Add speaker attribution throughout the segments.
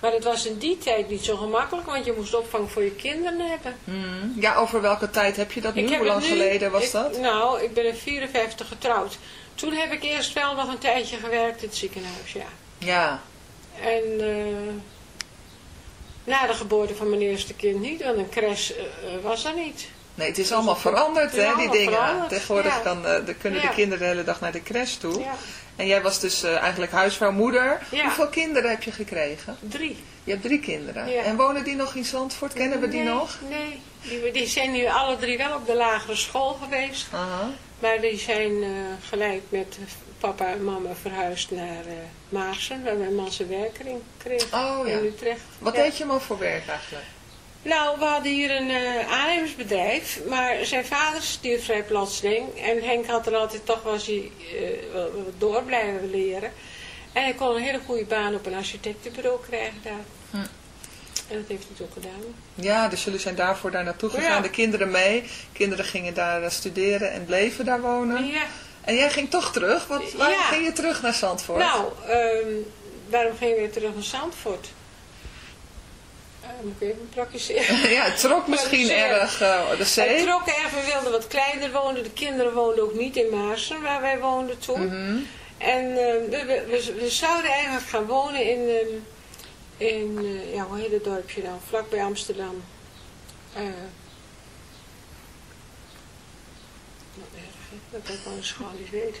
Speaker 1: Maar het was in die tijd niet zo gemakkelijk, want je moest opvang voor je kinderen hebben.
Speaker 2: Hmm. Ja, over welke tijd heb je dat nu? Hoe lang
Speaker 1: nu-
Speaker 2: geleden was
Speaker 1: ik-
Speaker 2: dat?
Speaker 1: Nou, ik ben in 54 getrouwd. Toen heb ik eerst wel nog een tijdje gewerkt in het ziekenhuis, ja.
Speaker 2: Ja.
Speaker 1: En eh, na de geboorte van mijn eerste kind niet, want een crash eh, eh, was er niet.
Speaker 2: Nee, het is allemaal veranderd, hè, die dingen.
Speaker 1: veranderd,
Speaker 2: Tegenwoordig
Speaker 1: ja.
Speaker 2: kan, eh, de, kunnen
Speaker 1: Ja.
Speaker 2: de kinderen de hele dag naar de crash toe.
Speaker 1: Ja,
Speaker 2: En jij was dus eh, eigenlijk huisvrouw, moeder.
Speaker 1: Ja.
Speaker 2: Hoeveel kinderen heb je gekregen?
Speaker 1: drie.
Speaker 2: Je hebt drie kinderen. En wonen die nog in Zandvoort? Kennen we die nog?
Speaker 1: Nee, die, die zijn nu alle drie wel op de lagere school geweest. Maar die zijn eh, gelijk met papa en mama verhuisd naar eh Maarsen, waar mijn man zijn werkering kreeg
Speaker 2: Oh ja.
Speaker 1: in Utrecht.
Speaker 2: Wat
Speaker 1: Ja.
Speaker 2: deed je maar voor werk eigenlijk?
Speaker 1: Nou, we hadden hier een eh aannemersbedrijf, maar zijn vader stierf vrij plotseling. En Henk had er altijd toch wel- wel door blijven leren. En hij kon een hele goede baan op een architectenbureau krijgen daar.
Speaker 2: Hm.
Speaker 1: En dat heeft hij ook gedaan.
Speaker 2: Ja, dus jullie zijn daarvoor daar naartoe gegaan.
Speaker 1: Ja.
Speaker 2: De kinderen mee. Kinderen gingen daar eh, studeren en bleven daar wonen.
Speaker 1: Ja,
Speaker 2: En jij ging toch terug? Wat, waarom
Speaker 1: Ja.
Speaker 2: ging je terug naar Zandvoort?
Speaker 1: nou, ehm, waarom gingen we weer terug naar Zandvoort? Eh, moet ik even praktiseren.
Speaker 2: ja, het trok misschien
Speaker 1: zee.
Speaker 2: erg uh, de
Speaker 1: Het
Speaker 2: zee.
Speaker 1: trok erg, we wilden wat kleiner wonen. De kinderen woonden ook niet in Maarsen, waar wij woonden toen.
Speaker 2: Mhm.
Speaker 1: En eh, we, we, zouden eigenlijk gaan wonen in, ehm, in eh, ja, hoe heet het dorpje dan? Vlakbij Amsterdam. Eh wat erg, hè? Dat ik gewoon eens gewoon niet weet.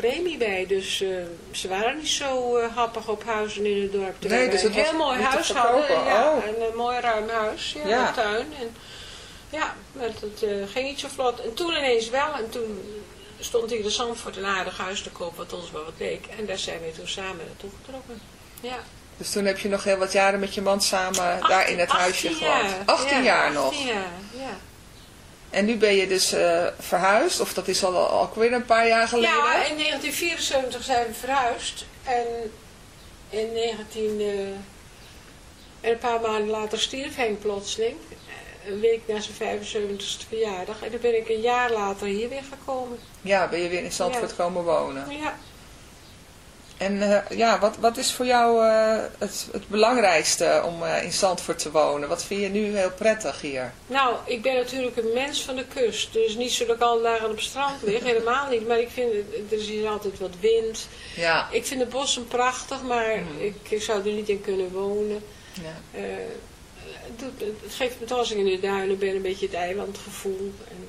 Speaker 1: premie bij. Dus eh, ze waren niet zo eh, happig op huizen in het dorp. Terwijl
Speaker 2: Nee, dus het
Speaker 1: een heel mooi huis hadden. Ja,
Speaker 2: Oh.
Speaker 1: een, mooi ruim huis. Ja,
Speaker 2: Ja.
Speaker 1: een tuin. En, ja, maar het eh, ging niet zo vlot. En toen ineens wel. En toen stond hier de Zandvoort een aardig huis te koop, wat ons wel wat leek. En daar zijn we toen samen naartoe getrokken. Ja.
Speaker 2: Dus toen heb je nog heel wat jaren met je man samen daar in het huisje
Speaker 1: 18
Speaker 2: gewoond.
Speaker 1: jaar.
Speaker 2: 18
Speaker 1: Ja,
Speaker 2: jaar nog.
Speaker 1: 18 jaar, ja.
Speaker 2: En nu ben je dus eh, verhuisd, of dat is al, al weer een paar jaar geleden?
Speaker 1: Ja, in 1974 zijn we verhuisd. En in 19... eh, en een paar maanden later stierf Henk plotseling. eh, Een week na zijn 75ste verjaardag. En dan ben ik een jaar later hier weer gekomen.
Speaker 2: Ja, ben je weer in Zandvoort
Speaker 1: Ja.
Speaker 2: komen wonen.
Speaker 1: Ja.
Speaker 2: En eh, ja, wat, wat is voor jou eh, het, het belangrijkste om eh, in Zandvoort te wonen? Wat vind je nu heel prettig hier?
Speaker 1: Nou, ik ben natuurlijk een mens van de kust. Dus niet zo dat ik al dagen op het strand lig. Helemaal niet. Maar ik vind, er is hier altijd wat wind.
Speaker 2: Ja.
Speaker 1: Ik vind de bossen prachtig. Maar
Speaker 2: Mhm.
Speaker 1: ik, ik zou er niet in kunnen wonen.
Speaker 2: ja.
Speaker 1: Het, het geeft me toch als ik in de duinen ben een beetje het eilandgevoel. En,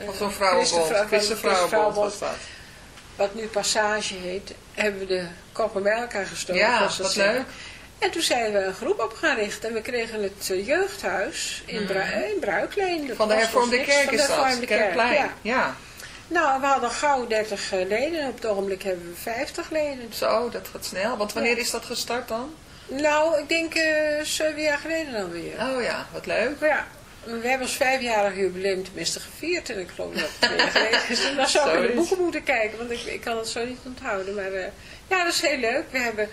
Speaker 1: eh,
Speaker 2: Of zo'n vrouwenbond.
Speaker 1: Christenvrou-
Speaker 2: Christenvrouwenbond was dat.
Speaker 1: wat nu Passage heet, hebben we de koppen bij elkaar gestoken.
Speaker 2: Ja,
Speaker 1: ze
Speaker 2: wat leuk.
Speaker 1: En toen zijn we een groep op gaan richten. En we kregen het eh, jeugdhuis in, Bru in Bruikleen. Dat
Speaker 2: Van de hervormde kerk
Speaker 1: van
Speaker 2: is
Speaker 1: de
Speaker 2: dat. Kerkplein.
Speaker 1: Ja.
Speaker 2: Ja.
Speaker 1: Nou, we hadden gauw 30 leden. Op het ogenblik hebben we 50 leden.
Speaker 2: Zo, dat gaat snel. Want wanneer is dat gestart dan?
Speaker 1: Nou, ik denk eh zeven jaar geleden dan weer.
Speaker 2: Oh ja, wat leuk.
Speaker 1: Ja, we hebben ons vijfjarig jubileum tenminste gevierd. En ik geloof dat het twee jaar geleden is. Dan zou ik in de boeken moeten kijken, want ik, ik kan het zo niet onthouden. Maar eh, ja, dat is heel leuk. We hebben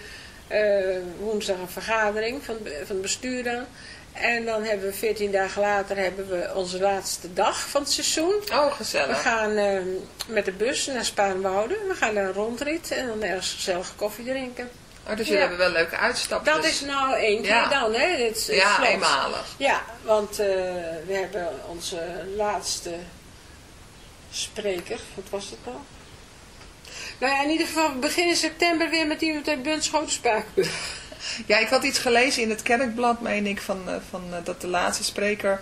Speaker 1: eh, woensdag een vergadering van, van het bestuur dan. En dan hebben we veertien dagen later hebben we onze laatste dag van het seizoen.
Speaker 2: Oh,
Speaker 1: We
Speaker 2: gezellig.
Speaker 1: gaan eh, met de bus naar Spaanwouden. We gaan naar een rondrit en dan ergens gezellig koffie drinken.
Speaker 2: Oh, dus jullie hebben wel leuke uitstapjes.
Speaker 1: Dat is nou één keer dan, hè? Dit, dit
Speaker 2: Ja,
Speaker 1: slot.
Speaker 2: eenmalig.
Speaker 1: Ja, want eh, we hebben onze laatste spreker, wat was het nou? Nou ja, in ieder geval we beginnen september weer met iemand uit Spakenburg.
Speaker 2: Ja, ik had iets gelezen in het kerkblad, meen ik, van, eh, van eh, dat de laatste spreker,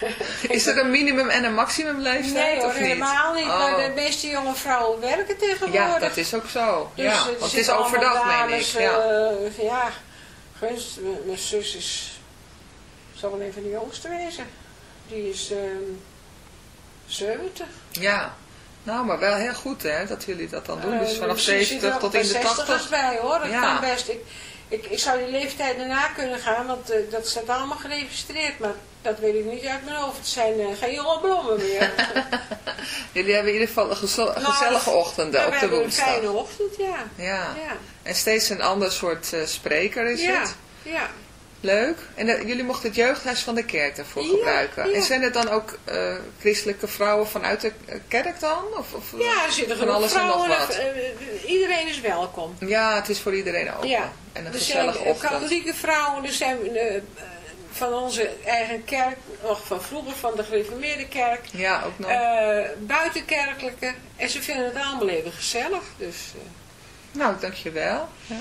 Speaker 2: Is er een minimum en een maximum leeftijd
Speaker 1: nee hoor,
Speaker 2: of niet?
Speaker 1: helemaal niet.
Speaker 2: Oh.
Speaker 1: Maar de meeste jonge vrouwen werken tegenwoordig.
Speaker 2: Ja, dat is ook zo.
Speaker 1: Dus,
Speaker 2: ja,
Speaker 1: eh,
Speaker 2: want het is overdag, meen ik. Ja.
Speaker 1: eh, ja, gunst, mijn zus is, zal wel een van de jongste wezen. Die is ehm 70.
Speaker 2: ja, nou, maar wel heel goed hè, dat jullie dat dan doen. Dus
Speaker 1: Eh,
Speaker 2: vanaf
Speaker 1: zit er
Speaker 2: 70
Speaker 1: ook
Speaker 2: tot in de
Speaker 1: 60
Speaker 2: 80.
Speaker 1: bij hoor, dat
Speaker 2: Ja.
Speaker 1: kan best. Ik, ik, ik zou die leeftijd erna kunnen gaan, want uh, dat staat allemaal geregistreerd. Maar dat weet ik niet uit mijn hoofd. Het zijn uh, geen jonge blommen meer.
Speaker 2: Jullie hebben in ieder geval een gezellige nou, ochtenden op de woensdag.
Speaker 1: een fijne ochtend, ja.
Speaker 2: ja. ja. En steeds een ander soort uh, spreker is
Speaker 1: ja.
Speaker 2: het?
Speaker 1: Ja.
Speaker 2: Leuk. En uh, jullie mochten het jeugdhuis van de kerk daarvoor gebruiken. En zijn het dan ook christelijke vrouwen vanuit de kerk dan? Of, of
Speaker 1: ja, er zitten van alles vrouwen, en nog wat? iedereen is welkom.
Speaker 2: Ja, het is voor iedereen open.
Speaker 1: Ja.
Speaker 2: En een
Speaker 1: er
Speaker 2: gezellige
Speaker 1: zijn
Speaker 2: ochtend.
Speaker 1: katholieke vrouwen, er zijn van onze eigen kerk, nog van vroeger van de gereformeerde kerk.
Speaker 2: Ja, ook nog.
Speaker 1: buitenkerkelijke. En ze vinden het allemaal even gezellig. Dus,
Speaker 2: nou, dankjewel. Ja.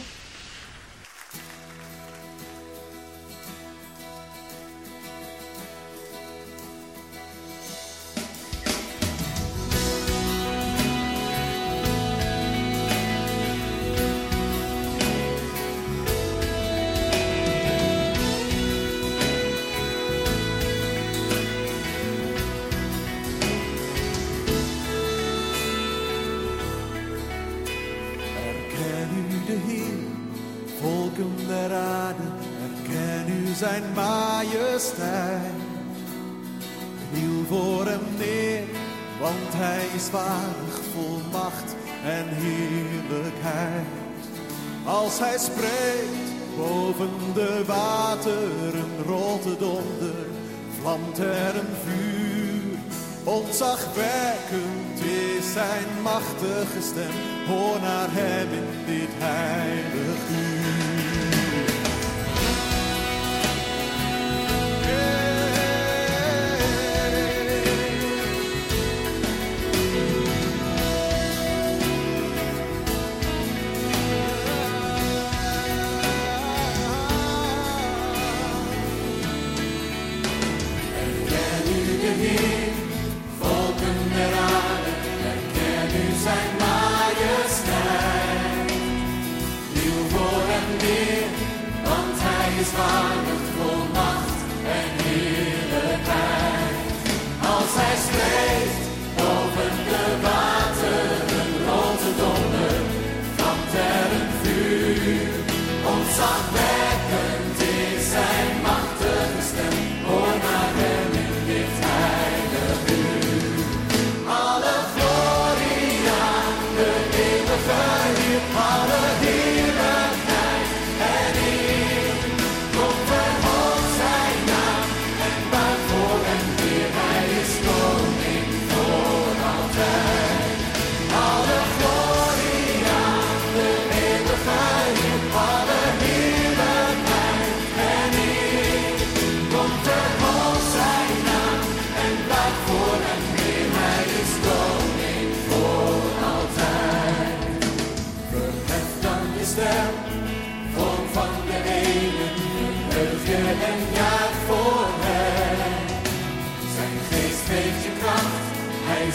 Speaker 3: Zijn majesteit. Kniel voor hem neer, want hij is waardig vol macht en heerlijkheid. Als hij spreekt boven de wateren, rolt de donder, vlamt er een vuur. Ontzagwekkend is zijn machtige stem, hoor naar hem in dit heilig uur.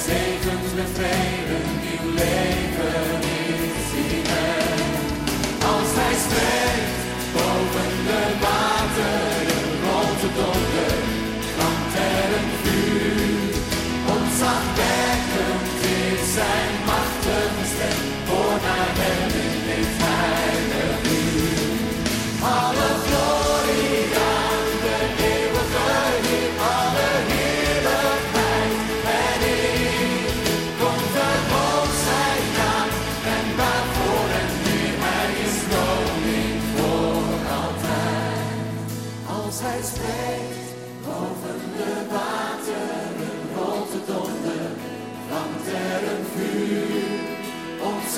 Speaker 3: zegens bevrijden nieuw leven.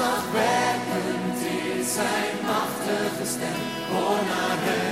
Speaker 4: Komt er als zijn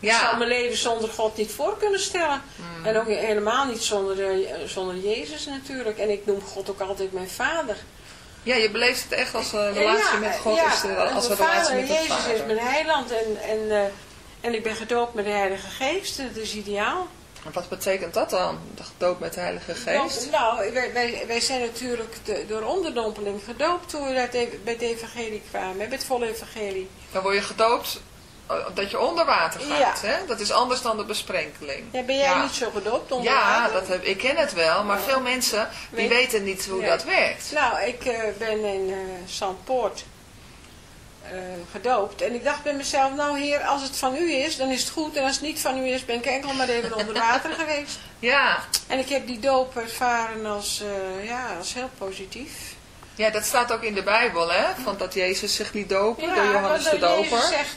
Speaker 1: Ik
Speaker 2: Ja.
Speaker 1: zou mijn leven zonder God niet voor kunnen stellen.
Speaker 2: Mm.
Speaker 1: En ook helemaal niet zonder, uh, zonder Jezus natuurlijk. En ik noem God ook altijd mijn vader.
Speaker 2: Ja, je beleeft het echt als een relatie met God,
Speaker 1: ja,
Speaker 2: is de, als een relatie
Speaker 1: vader,
Speaker 2: met
Speaker 1: Jezus
Speaker 2: vader.
Speaker 1: is mijn heiland en, en, uh, en ik ben gedoopt met de Heilige Geest. Dat is ideaal.
Speaker 2: En wat betekent dat dan? De doop met de Heilige Geest?
Speaker 1: Nou, wij, wij, wij zijn natuurlijk de, door onderdompeling gedoopt toen we bij het, evangelie kwamen, bij het volle evangelie.
Speaker 2: Dan word je gedoopt dat je onder water gaat,
Speaker 1: Ja.
Speaker 2: hè? Dat is anders dan de besprenkeling.
Speaker 1: Ja, ben jij
Speaker 2: Ja.
Speaker 1: niet zo gedoopt onder
Speaker 2: Ja,
Speaker 1: water?
Speaker 2: dat heb, ik ken het wel, maar veel mensen die
Speaker 1: Weet-
Speaker 2: weten niet hoe dat werkt.
Speaker 1: Nou, ik eh, ben in eh Zandpoort eh, gedoopt. En ik dacht bij mezelf, nou heer, als het van u is, dan is het goed. En als het niet van u is, ben ik enkel maar even onder water geweest.
Speaker 2: Ja.
Speaker 1: En ik heb die doop ervaren als, ja, als heel positief.
Speaker 2: ja, dat staat ook in de Bijbel, hè? Van dat Jezus zich liet dopen door Johannes de Doper.
Speaker 1: Jezus zegt,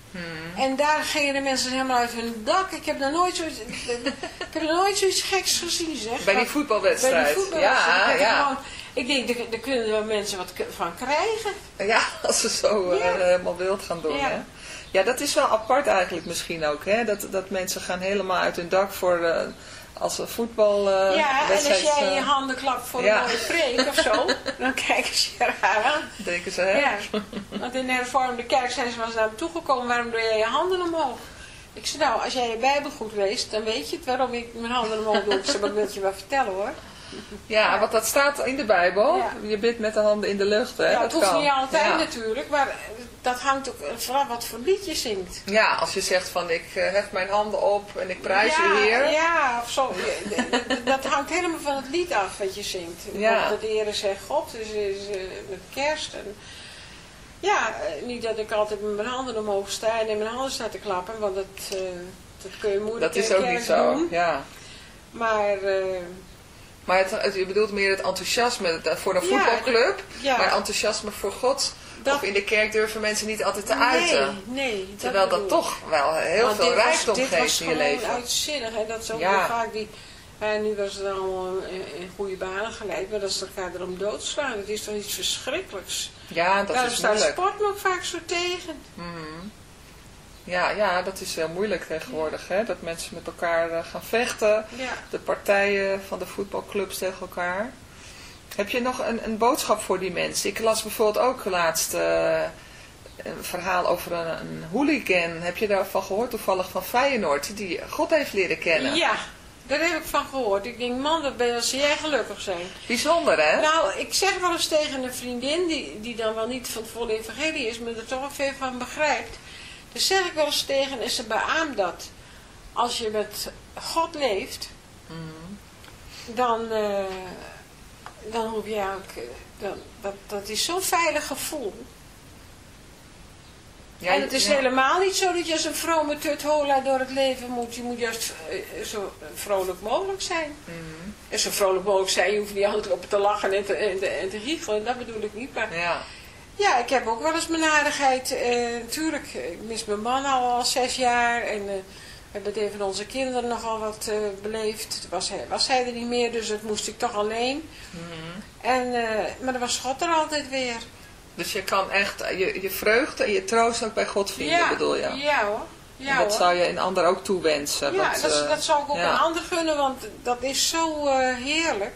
Speaker 2: Hmm.
Speaker 1: En daar gingen de mensen helemaal uit hun dak. Ik heb daar nooit zoiets, ik heb nooit zoiets geks gezien, zeg.
Speaker 2: Bij die
Speaker 1: Bij
Speaker 2: voetbalwedstrijd.
Speaker 1: die voetbalwedstrijd.
Speaker 2: Ja,
Speaker 1: Ik
Speaker 2: ja.
Speaker 1: gewoon- Ik denk, daar, kunnen wel mensen wat van krijgen.
Speaker 2: Ja, als ze zo eh,
Speaker 1: Ja.
Speaker 2: helemaal wild gaan doen.
Speaker 1: Ja.
Speaker 2: Hè? ja, dat is wel apart eigenlijk misschien ook. Hè? Dat, dat mensen gaan helemaal uit hun dak voor eh, als een voetbal eh,
Speaker 1: ja, en als jij
Speaker 2: eh,
Speaker 1: je handen klapt voor
Speaker 2: ja.
Speaker 1: een mooie preek of zo, dan kijken ze je raar aan.
Speaker 2: denken ze, hè?
Speaker 1: Ja, want in de hervormde kerk zijn ze wel eens naar me toegekomen, waarom doe jij je handen omhoog? Ik zei, nou, als jij je Bijbel goed leest, dan weet je het waarom ik mijn handen omhoog doe. Ik zei, maar ik wil je wel vertellen hoor.
Speaker 2: Ja, want dat staat in de Bijbel.
Speaker 1: Ja.
Speaker 2: Je bidt met de handen in de lucht, hè?
Speaker 1: Ja,
Speaker 2: dat
Speaker 1: hoeft
Speaker 2: kan.
Speaker 1: niet altijd natuurlijk, maar dat hangt ook vanaf wat voor lied je zingt.
Speaker 2: Ja, als je zegt van ik eh, hef mijn handen op en ik prijs
Speaker 1: ja,
Speaker 2: je Heer.
Speaker 1: Ja, of zo. Dat hangt helemaal van het lied af wat je zingt.
Speaker 2: Ja.
Speaker 1: Dat de Heer zegt God, dus is eh, met kerst. En, ja, eh, niet dat ik altijd met mijn handen omhoog sta en in mijn handen sta te klappen, want dat, dat kun je moeilijk
Speaker 2: Dat is ook niet zo.
Speaker 1: doen.
Speaker 2: Ja.
Speaker 1: Maar eh,
Speaker 2: Maar het, het- je bedoelt meer het enthousiasme voor een voetbalclub.
Speaker 1: ja,
Speaker 2: Maar enthousiasme voor God.
Speaker 1: Dat-
Speaker 2: Of in de kerk durven mensen niet altijd te
Speaker 1: nee,
Speaker 2: uiten.
Speaker 1: nee.
Speaker 2: Terwijl dat toch wel heel
Speaker 1: Want
Speaker 2: veel
Speaker 1: dit was-
Speaker 2: rijkdom
Speaker 1: dit was
Speaker 2: geeft in je leven.
Speaker 1: uitzinnig. Hè? Dat is ook
Speaker 2: Ja.
Speaker 1: vaak die... En nu was het allemaal in, goede banen geleid, maar dat ze elkaar erom doodslaan, dat is toch iets verschrikkelijks.
Speaker 2: Ja, dat
Speaker 1: Daarom
Speaker 2: is
Speaker 1: staat
Speaker 2: moeilijk.
Speaker 1: sport me ook vaak zo tegen.
Speaker 2: Mhm. Ja, ja, dat is heel moeilijk tegenwoordig. Hè? Dat mensen met elkaar eh, gaan vechten.
Speaker 1: Ja.
Speaker 2: De partijen van de voetbalclubs tegen elkaar. Heb je nog een, een boodschap voor die mensen? Ik las bijvoorbeeld ook laatst eh, een verhaal over een, een hooligan. Heb je daarvan gehoord toevallig van Feyenoord? Die God heeft leren kennen.
Speaker 1: ja, daar heb ik van gehoord. Ik denk, man, wat ben als jij gelukkig zijn.
Speaker 2: Bijzonder hè?
Speaker 1: Nou, ik zeg wel eens tegen een vriendin, die, die dan wel niet van het volle evangelie is, maar er toch wel veel van begrijpt. Dus zeg ik wel eens tegen en ze beaamt dat. Als je met God leeft,
Speaker 2: Mhm.
Speaker 1: dan, eh, dan hoef je ook, eh, dan, dat, dat is zo'n veilig gevoel.
Speaker 2: Ja,
Speaker 1: en het is
Speaker 2: ja.
Speaker 1: helemaal niet zo dat je als een vrome tuthola door het leven moet. Je moet juist eh, zo vrolijk mogelijk zijn.
Speaker 2: Mhm.
Speaker 1: En zo vrolijk mogelijk zijn, je hoeft niet altijd op te lachen en te, en te, en te giechelen. Dat bedoel ik niet. Maar
Speaker 2: Ja.
Speaker 1: ja, ik heb ook wel eens mijn aardigheid. eh, natuurlijk, ik mis mijn man al, al zes jaar. En eh, we hebben het een van onze kinderen nogal wat eh, beleefd. Was hij, was hij er niet meer, dus dat moest ik toch alleen.
Speaker 2: Mhm.
Speaker 1: En, eh, maar dan was God er altijd weer.
Speaker 2: Dus je kan echt eh, je, je vreugde en je troost ook bij God vinden, bedoel je?
Speaker 1: Ja hoor. Ja,
Speaker 2: en dat
Speaker 1: hoor.
Speaker 2: zou je een ander ook toewensen.
Speaker 1: ja,
Speaker 2: dat,
Speaker 1: dat, dat zou ik ook
Speaker 2: ja.
Speaker 1: een ander gunnen, want dat is zo heerlijk.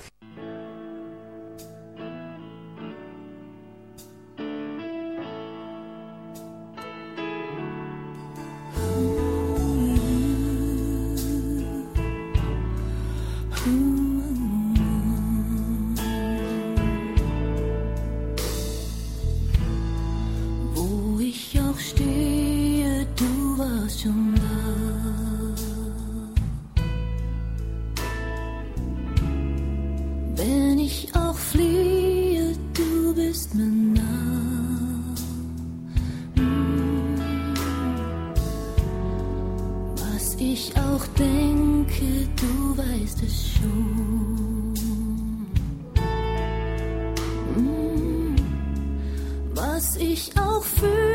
Speaker 4: Was ich auch fühle,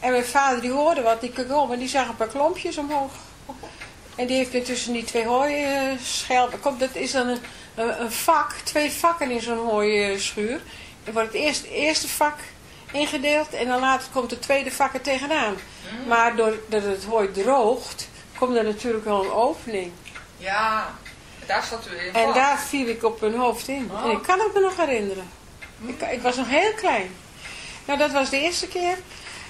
Speaker 1: En mijn vader die hoorde wat, die keek om en die zag een paar klompjes omhoog. En die heeft me tussen die twee hooischelpen. Komt, dat is dan een, een, vak, twee vakken in zo'n hooischuur. Er wordt het eerste, eerste vak ingedeeld en dan later komt het tweede vak er tegenaan. Maar doordat het hooi droogt, komt er natuurlijk wel een opening.
Speaker 2: Ja, daar zat u in.
Speaker 1: En daar viel ik op mijn hoofd in. En ik kan het me nog herinneren. Ik, ik was nog heel klein. Nou, dat was de eerste keer.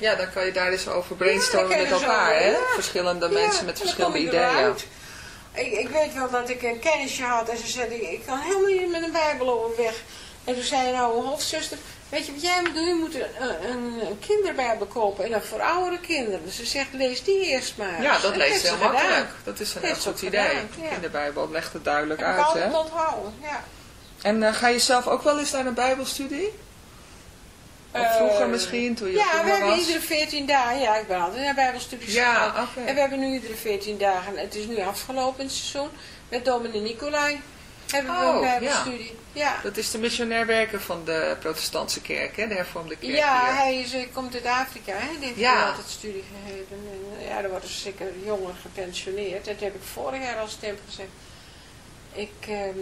Speaker 2: Ja, dan kan je daar eens over
Speaker 1: Ja,
Speaker 2: brainstormen met elkaar, hè? Verschillende mensen met
Speaker 1: en
Speaker 2: verschillende ideeën.
Speaker 1: Ik, ik weet wel dat ik een kennisje had en ze zei, ik, kan helemaal niet met een bijbel overweg. En toen zei nou een hofzuster, weet je wat jij moet doen? Je moet een, een, een kinderbijbel kopen en dan voor oudere kinderen. Dus ze zegt, lees die eerst maar.
Speaker 2: Ja, dat
Speaker 1: En
Speaker 2: leest heel
Speaker 1: gedaan.
Speaker 2: makkelijk. Dat is een heel goed idee.
Speaker 1: gedaan, ja.
Speaker 2: In de Bijbel legt het duidelijk
Speaker 1: ik
Speaker 2: uit, hè?
Speaker 1: onthouden, ja.
Speaker 2: En eh, ga je zelf ook wel eens naar een bijbelstudie? Of vroeger
Speaker 1: Eh,
Speaker 2: misschien, toen je
Speaker 1: Ja, we hebben
Speaker 2: was?
Speaker 1: iedere 14 dagen, ja, ik ben altijd naar bijbelstudies
Speaker 2: Ja,
Speaker 1: gegaan.
Speaker 2: oké.
Speaker 1: En we hebben nu iedere 14 dagen, het is nu afgelopen het seizoen, met dominee Nicolai hebben we
Speaker 2: Oh,
Speaker 1: een bijbelstudie. Ja,
Speaker 2: Dat is de missionair werker van de protestantse kerk, hè? De hervormde kerk
Speaker 1: ja
Speaker 2: hier.
Speaker 1: hij is, eh, komt uit Afrika, hè? die heeft
Speaker 2: Ja.
Speaker 1: altijd studie gegeven. En, eh, ja, er worden zeker jongeren gepensioneerd. Dat heb ik vorig jaar al stem gezegd. Ik, ehm,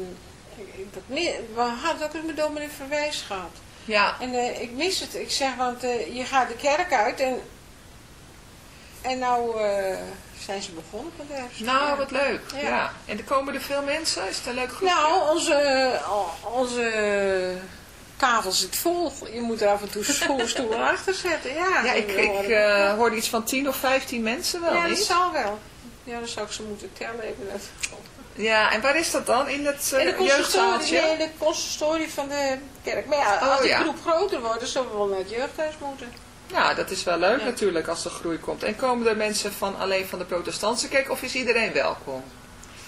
Speaker 1: ik, ik we hadden ook eens met dominee Verwijs gehad.
Speaker 2: Ja,
Speaker 1: En eh, ik mis het. Ik zeg, want eh, je gaat de kerk uit en, en nou eh, zijn ze begonnen met de
Speaker 2: nou wat leuk. Ja.
Speaker 1: Ja.
Speaker 2: En er komen er veel mensen? Is het een leuk groepje?
Speaker 1: Nou, onze, onze tafel zit vol. Je moet er af en toe stoel- stoelen achter zetten. Ja,
Speaker 2: ja, ik, ik hoorde iets van 10 of 15 mensen wel,
Speaker 1: ja, dat
Speaker 2: niet?
Speaker 1: zal wel. Ja, dan zou ik ze moeten tellen even. net.
Speaker 2: Ja, en waar is dat dan? In het
Speaker 1: In
Speaker 2: uh, jeugdzaaltje?
Speaker 1: nee, de consistorie van de kerk. Maar ja,
Speaker 2: Oh,
Speaker 1: als die
Speaker 2: ja.
Speaker 1: groep groter wordt, dan zullen we wel naar het jeugdhuis moeten.
Speaker 2: Ja, dat is wel leuk
Speaker 1: Ja.
Speaker 2: natuurlijk als er groei komt. En komen er mensen van alleen van de protestantse kerk of is iedereen welkom?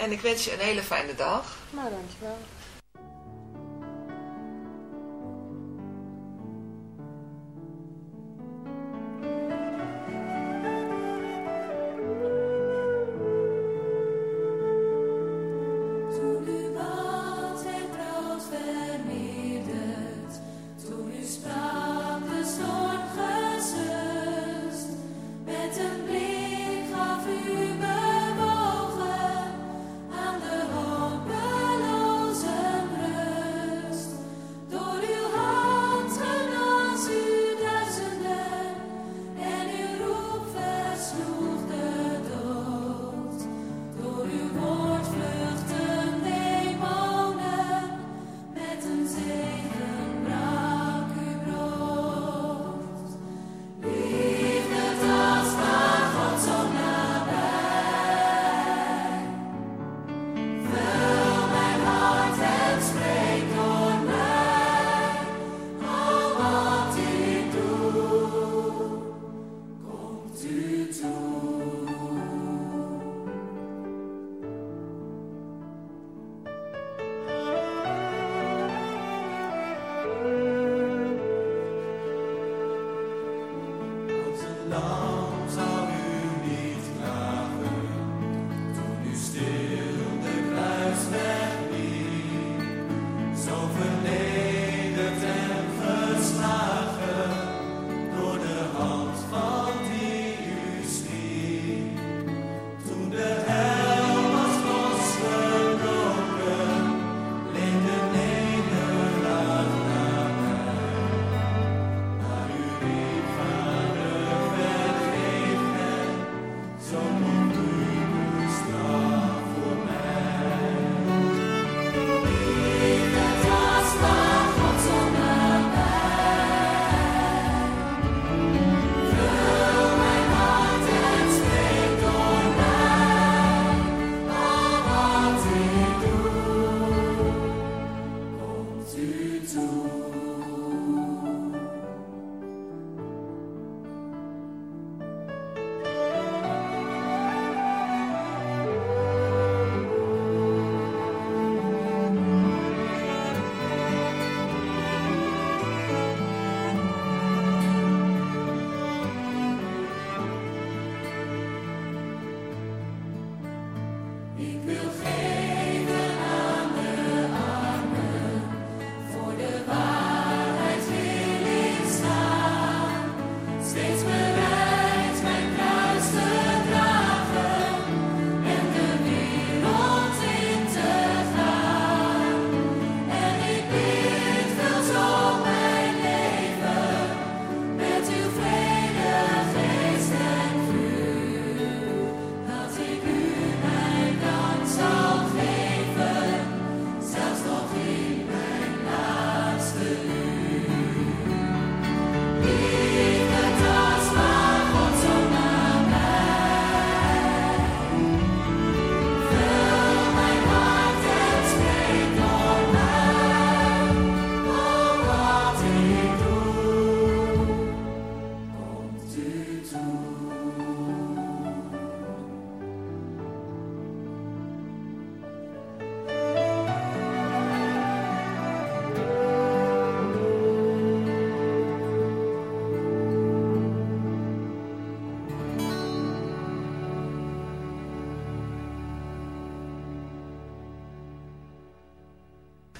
Speaker 2: En ik wens je een hele fijne dag.
Speaker 1: maar dankjewel.
Speaker 4: Toen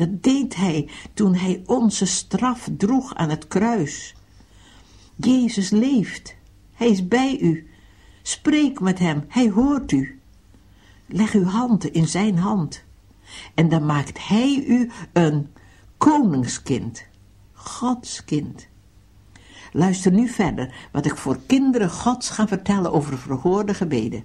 Speaker 5: Dat deed hij toen hij onze straf droeg aan het kruis. Jezus leeft. Hij is bij u. Spreek met hem. Hij hoort u. Leg uw hand in zijn hand. En dan maakt hij u een koningskind. Gods kind. Luister nu verder wat ik voor kinderen Gods ga vertellen over verhoorde gebeden.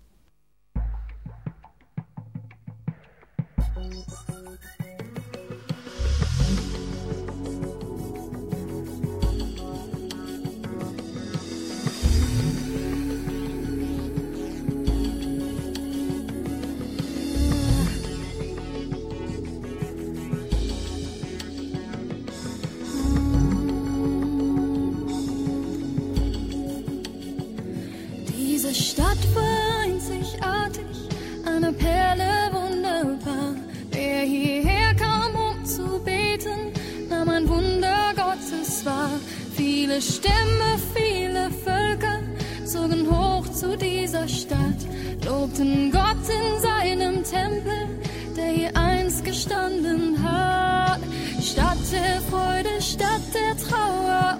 Speaker 6: Viele Stämme, viele Völker zogen hoch zu dieser Stadt, lobten Gott in seinem Tempel, der hier einst gestanden hat. Stadt der Freude, Stadt der Trauer,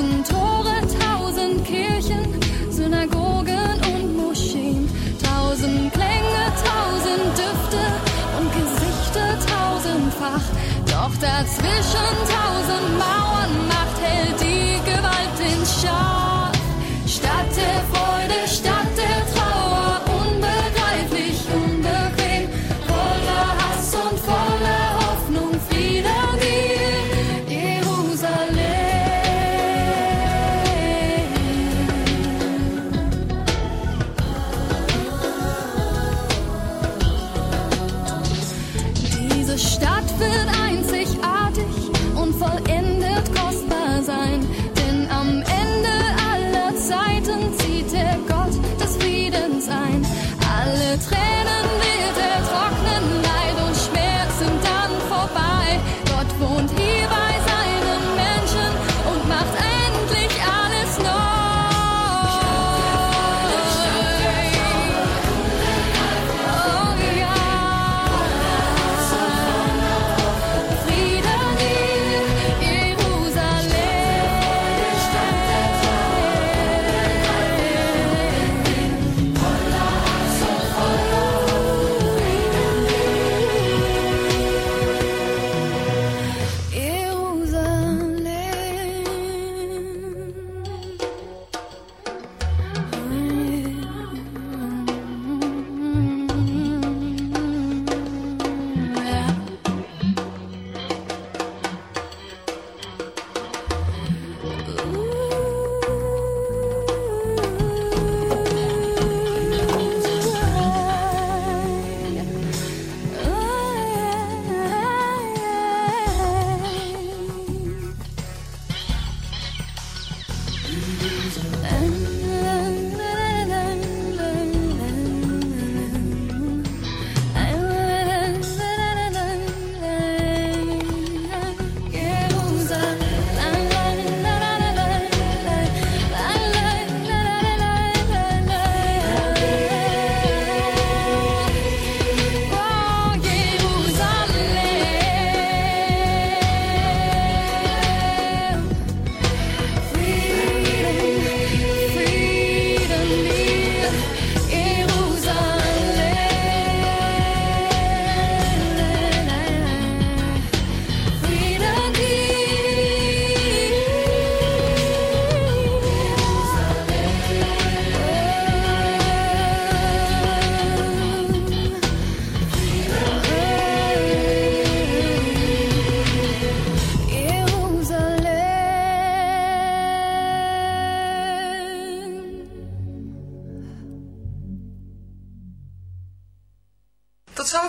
Speaker 6: Tausend Tore, tausend Kirchen, Synagogen und Moscheen. Tausend Klänge, tausend Düfte und Gesichter tausendfach. Doch dazwischen tausend Mauern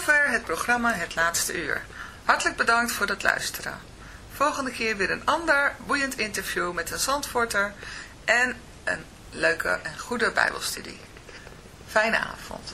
Speaker 2: het programma Het Laatste Uur. Hartelijk bedankt voor het luisteren. Volgende keer weer een ander boeiend interview met een zandvoorter en een leuke en goede bijbelstudie.
Speaker 7: Fijne avond.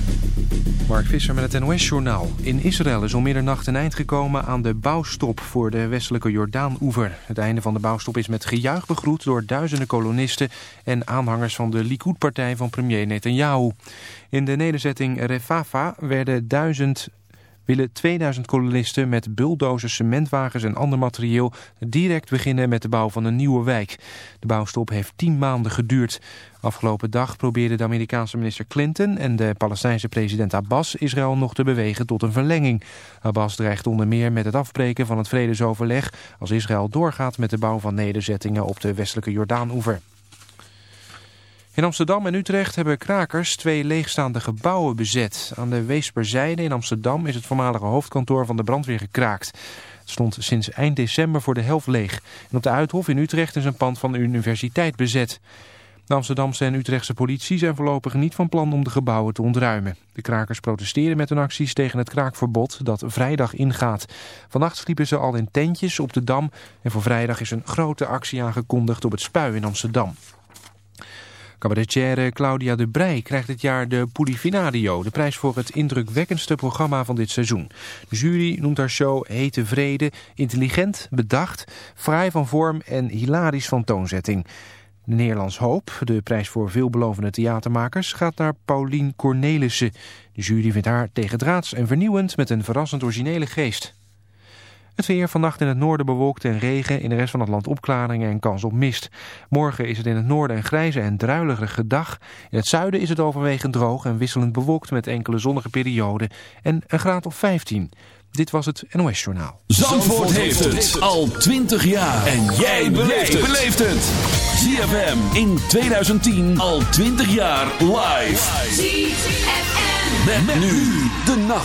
Speaker 8: Mark Visser met het NOS-journaal. In Israël is om middernacht een eind gekomen aan de bouwstop voor de westelijke Jordaan-oever. Het einde van de bouwstop is met gejuich begroet door duizenden kolonisten en aanhangers van de Likud-partij van premier Netanyahu. In de nederzetting Refafa werden duizend willen 2000 kolonisten met bulldozers, cementwagens en ander materieel direct beginnen met de bouw van een nieuwe wijk. De bouwstop heeft 10 maanden geduurd. Afgelopen dag probeerden de Amerikaanse minister Clinton en de Palestijnse president Abbas Israël nog te bewegen tot een verlenging. Abbas dreigt onder meer met het afbreken van het vredesoverleg als Israël doorgaat met de bouw van nederzettingen op de westelijke Jordaan-oever. In Amsterdam en Utrecht hebben krakers twee leegstaande gebouwen bezet. Aan de Weesperzijde in Amsterdam is het voormalige hoofdkantoor van de brandweer gekraakt. Het stond sinds eind december voor de helft leeg. En op de Uithof in Utrecht is een pand van de universiteit bezet. De Amsterdamse en Utrechtse politie zijn voorlopig niet van plan om de gebouwen te ontruimen. De krakers protesteren met hun acties tegen het kraakverbod dat vrijdag ingaat. Vannacht sliepen ze al in tentjes op de Dam en voor vrijdag is een grote actie aangekondigd op het Spui in Amsterdam. Cabaretière Claudia de Brij krijgt dit jaar de Polifinario, de prijs voor het indrukwekkendste programma van dit seizoen. De jury noemt haar show hete vrede, intelligent, bedacht, fraai van vorm en hilarisch van toonzetting. De Nederlands Hoop, de prijs voor veelbelovende theatermakers, gaat naar Paulien Cornelissen. De jury vindt haar tegendraads en vernieuwend met een verrassend originele geest. Het weer vannacht in het noorden bewolkt en regen. In de rest van het land opklaringen en kans op mist. Morgen is het in het noorden een grijze en druilerige dag. In het zuiden is het overwegend droog en wisselend bewolkt met enkele zonnige perioden. En een graad of 15. Dit was het NOS Journaal.
Speaker 9: Zandvoort, heeft het al 20 jaar. En jij beleeft het. ZFM in 2010 al 20 jaar live.
Speaker 4: ZFM.
Speaker 9: Met, met nu de nacht.